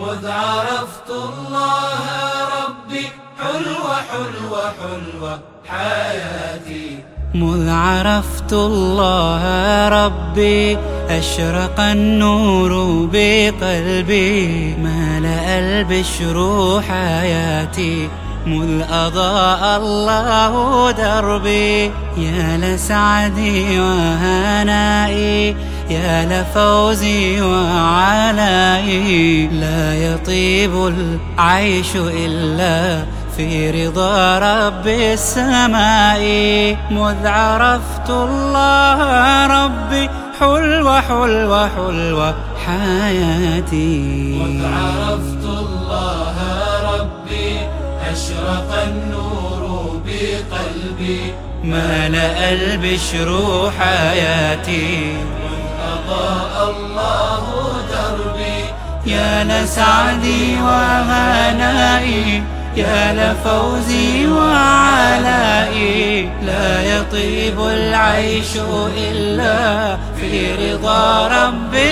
مذ عرفت الله ربي حلوة حلوة حلوة حياتي. مذ عرفت الله ربي أشرق النور بقلبي ملأ البشر حياتي. مذ أضاء الله دربي يا لسعدي وهنائي. يا لفوزي وعلائي لا يطيب العيش إلا في رضا رب السماء. مذ عرفت الله ربي حلوة حلوة حلوة حياتي. مذ عرفت الله ربي أشرق النور بقلبي ملأ البشر حياتي. الله دربي. يا لسعدي وهنائي يا لفوزي وعلائي. لا يطيب العيش إلا في رضا ربي.